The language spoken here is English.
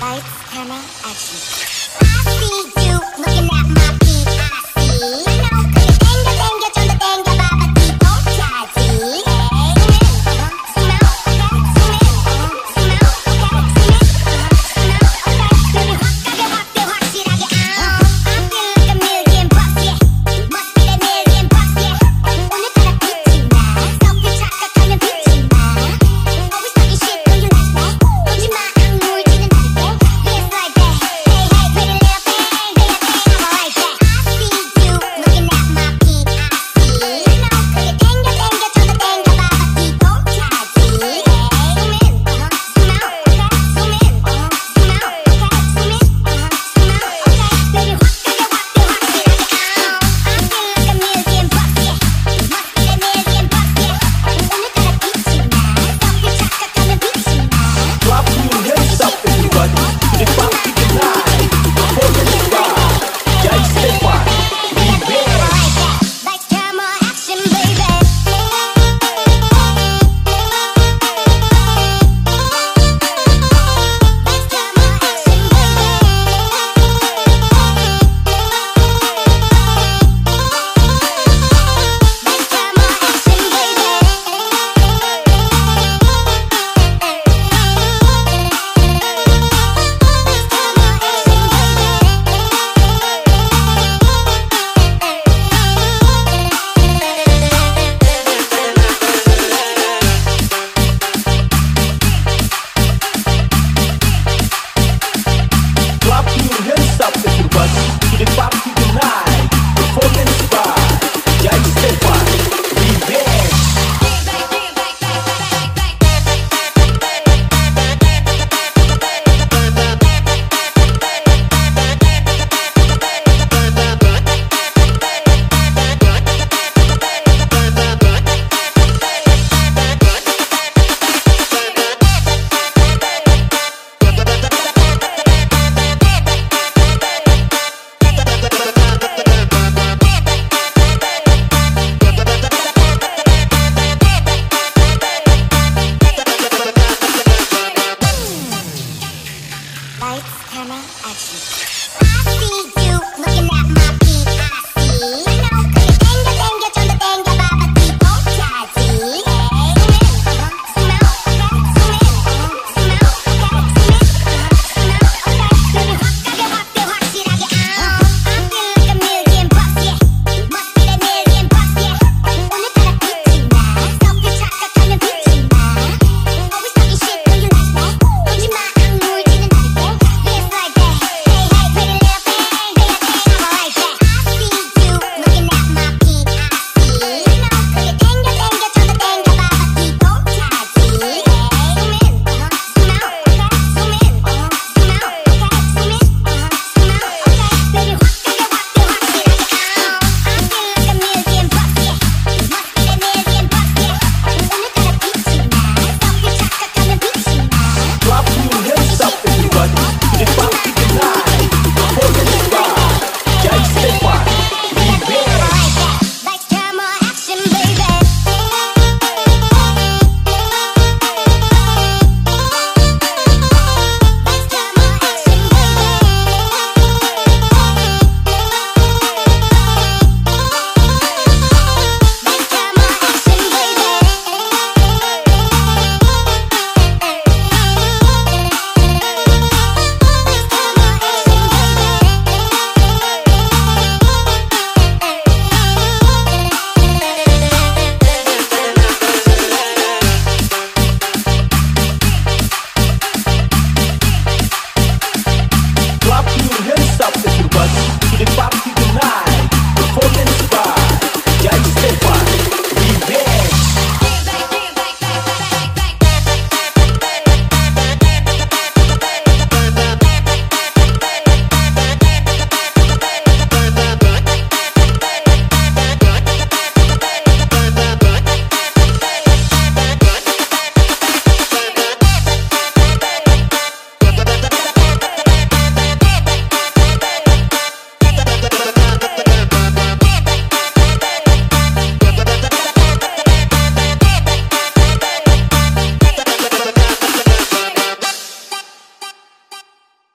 Lights, camera, action. I see you looking at my PIC. Lights, camera, action. I see you looking at me.